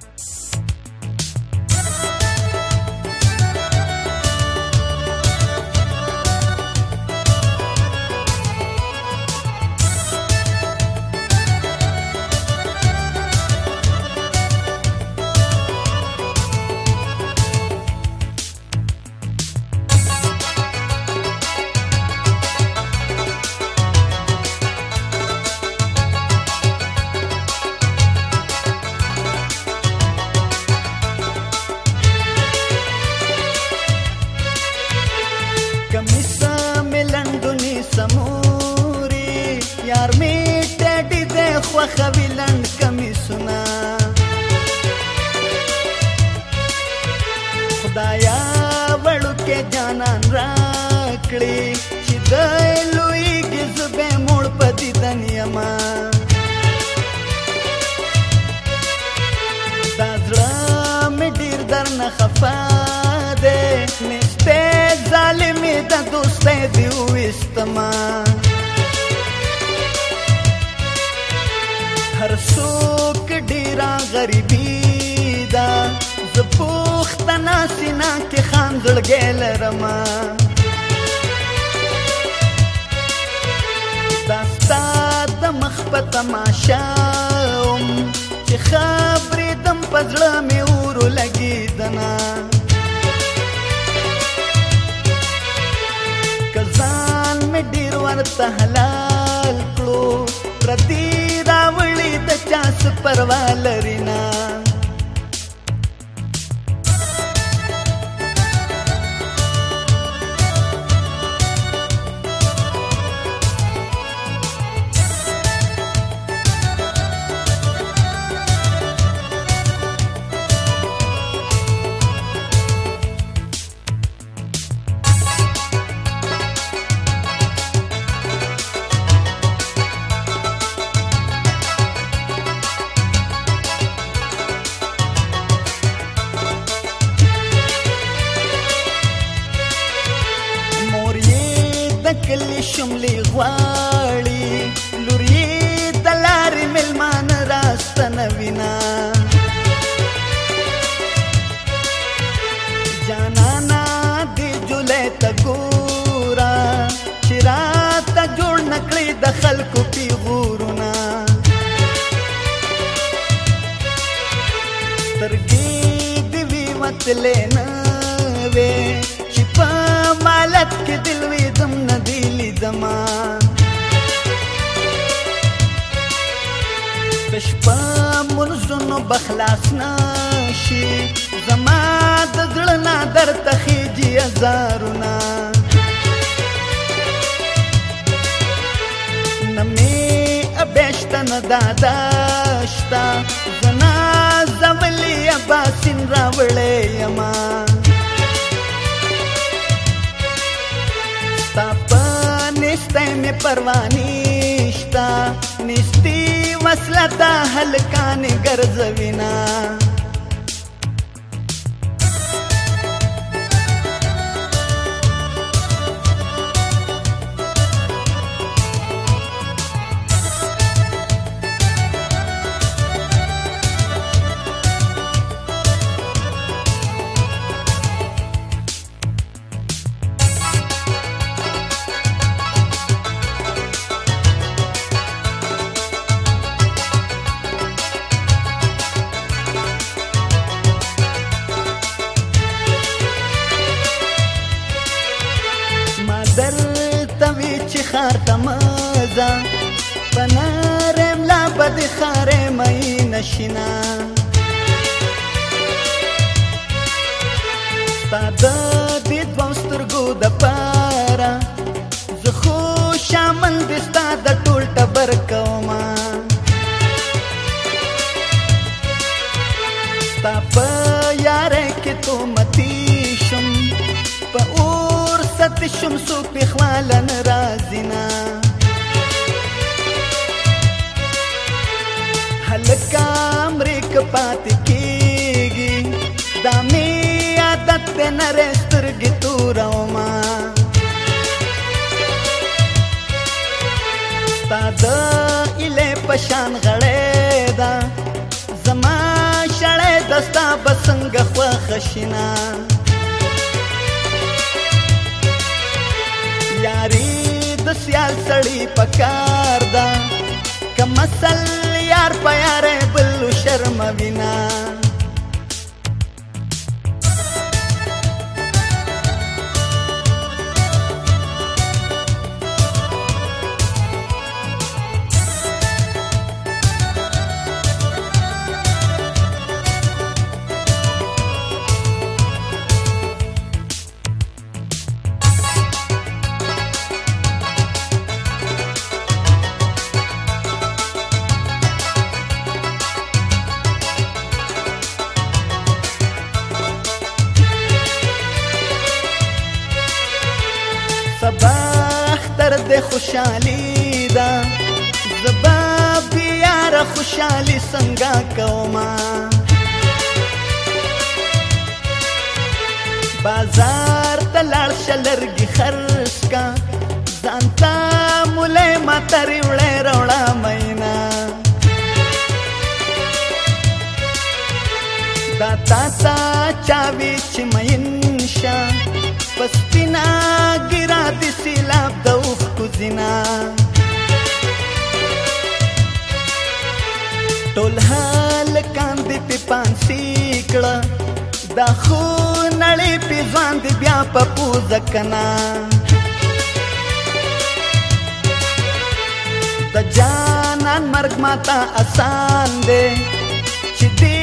Bye. چې د لوی کې زبه مړ پدې دنیا ما دا زړه مې ډیر درنه خفا ده نشته ظالمې ته دوستې دی وستما هر څوک ډیرا غریبی دا زپوخت ناسینا کې خان زړګل رما شوم چې خبرې دم پزړه مې ورو لګیدنه کزان مې ډیر ورته حلال کړو پردي راولې د چاس پروا لرینه جملې غواړي لوري د لارې ملمان راستنه وینا جانانا دې جولې ته ګورا چې راته جوړ نکړي د خلکو پیغورونه ترګې دې وی متلې بخلاص نشي زما د زړه نه درته خېږي هزارونه نه مې ابېشته نه دادا شته زنا زولې اباسین راوړې یما ستا په نسته مې پروانې شته نستی مسله دا هلکان ګرځوینا خار تمزا پنارم لا بد خار مې نشینا تاد دې دوسترګو د پارا زه خو شامن دستا د ټول ټبر کوما تا په یار کې تو متی شم په اور ست شم سو په خلانه پاتې کیږي دا می عادت په نره سترګې تورو ما تا د اله پشان غړې دا زما شړې دستا بسنګ خو خشینا یاری د سیال سړی پکار دا کمسل یار پیاره ಮವಿನಾ د خوشحالي دا زبا بیا را خوشحالي څنګه کوما بازار ته لاړ شلرګي خرڅ کا ځان ته مولې ما ترې وړې روړه مینا دا تا تا چاوي چې مین شه پسپینا ګرا د سیلاب د اوښکو زینا ټول هلکان دې په پانسی کړه دا خو نړۍ په ځان دې بیا په پوز کنا د جانان مرګ ماتا آسان دې چې دې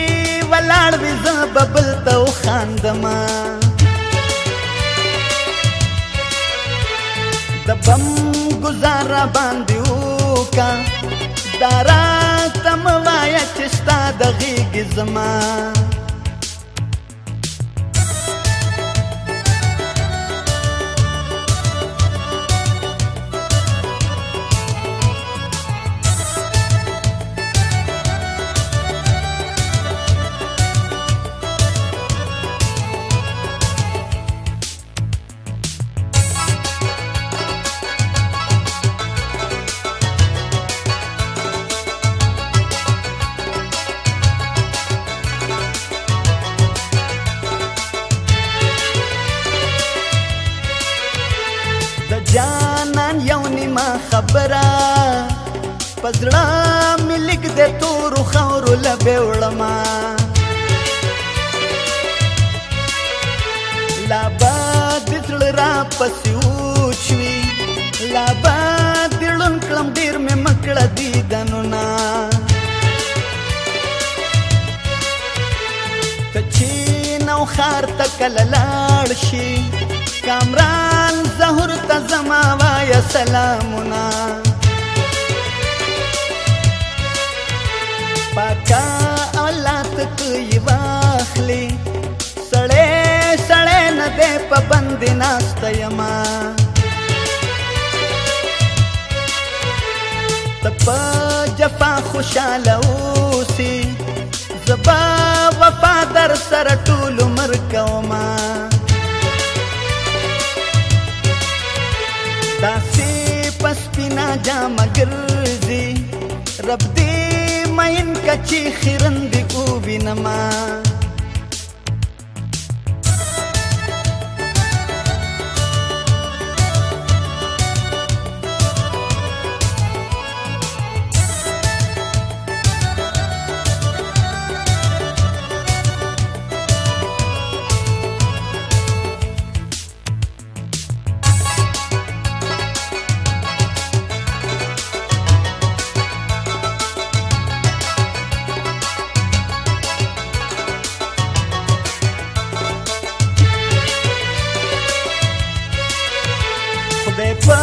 ولاړ وې زببل ته خاندما د بم گزار باندې وکا دارا تم وایا چې ستا د غیږ زما خبره پزړه ملک د تور خور لبه وړما لا باد تل را پسیو چوي لا باد دلون کلم ډیر مې مکړه دي دنونا کچې نو خار تکل لاړ شي کامران خدای سلامونه پاکا اولاد کوي واخلي سړې سړې نه دې پابند ناشته یما تپ جفا خوشاله اوسي چې خیرن دی کو وینما په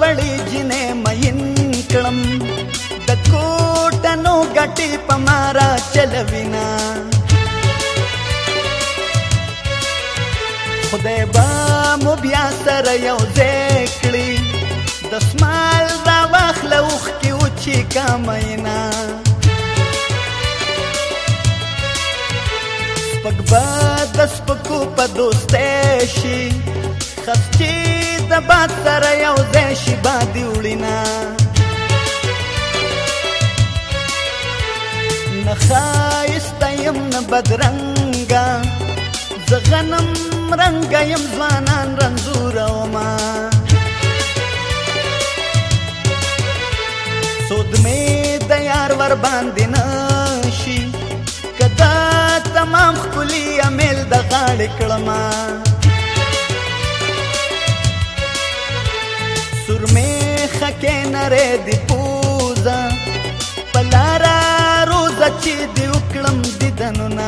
وړې جنې مین کړم د کوټنو ګټې په مارا چلوینا خدای با مو بیا سره یو ځای کړي د سمال دا واخله اوښکې وچې کامینا سپک به د سپکو په دوستۍ شي خفچې د باد سره یو ځای شي بادي وړینا نه ښایسته یم نه بدرنګه زه غنم رنګه یم ځوانان رنځوره وما سود مې د یار ور باندې نه شي که دا تمام ښکلي امیل د غاړې کړمه لرې دی پوزا پلارا روزا چې دی وکړم دیدنونه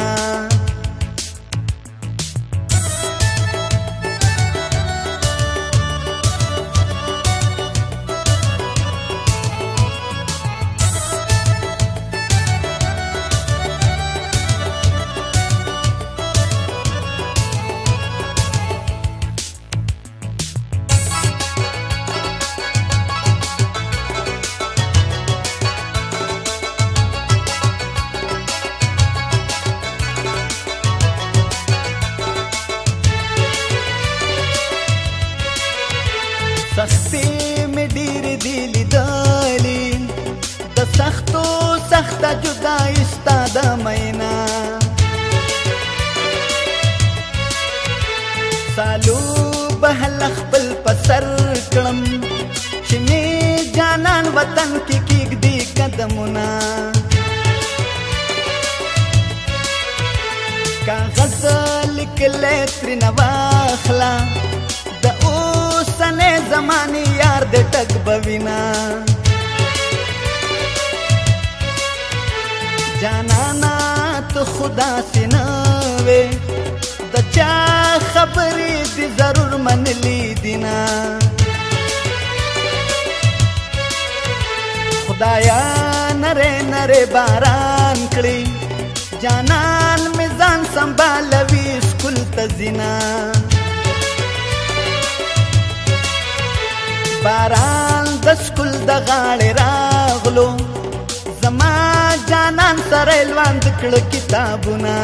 سختو سخته جدای ستا د مینا سالو بهل خپل پسر کړم چې می جانان وطن کې کېګ دی قدمونه کاغذ لیکلې تر نواخلا د اوسنه زمانه یار د ټک بوینا جانانا ته خدا سينه وې د چا خبرې دي ضرور منلې دینا خدایا نره نره باران کړی جانان می ځان سنبالوي سکول ته زینا باران د سکول د غاړې راغلو ځوانان سره لوند کړه کتابونه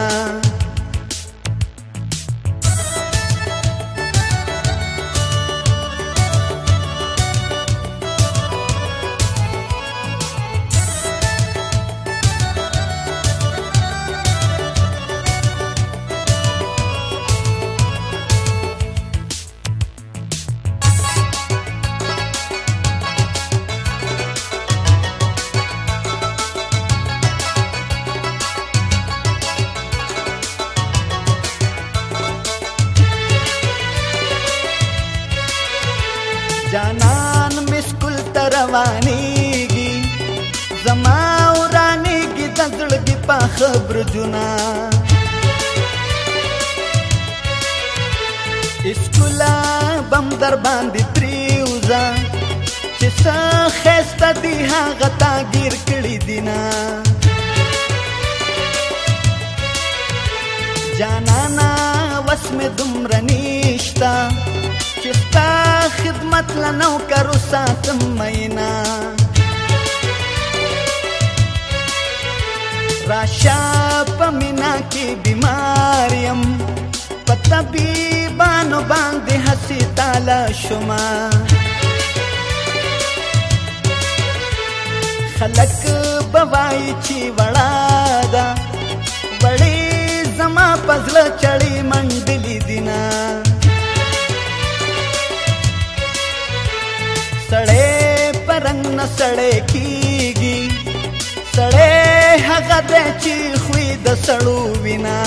خبر جنا اسکولا بم در باندې تریوزا چې څا خسته دی هغه تا گیر کړی دینا جانانا وسم دمرنیشتا چې تا خدمت لنو کرو ساتم مینا کې بیمار يم پتا بي بانو باندې حسي تعالی شما خلق بوای چې وړا دا وړې زما پزله چړې منډلې دینا سړې پرنګ نه سړې کیږي سړې هغه د چې خوې د سړو وینا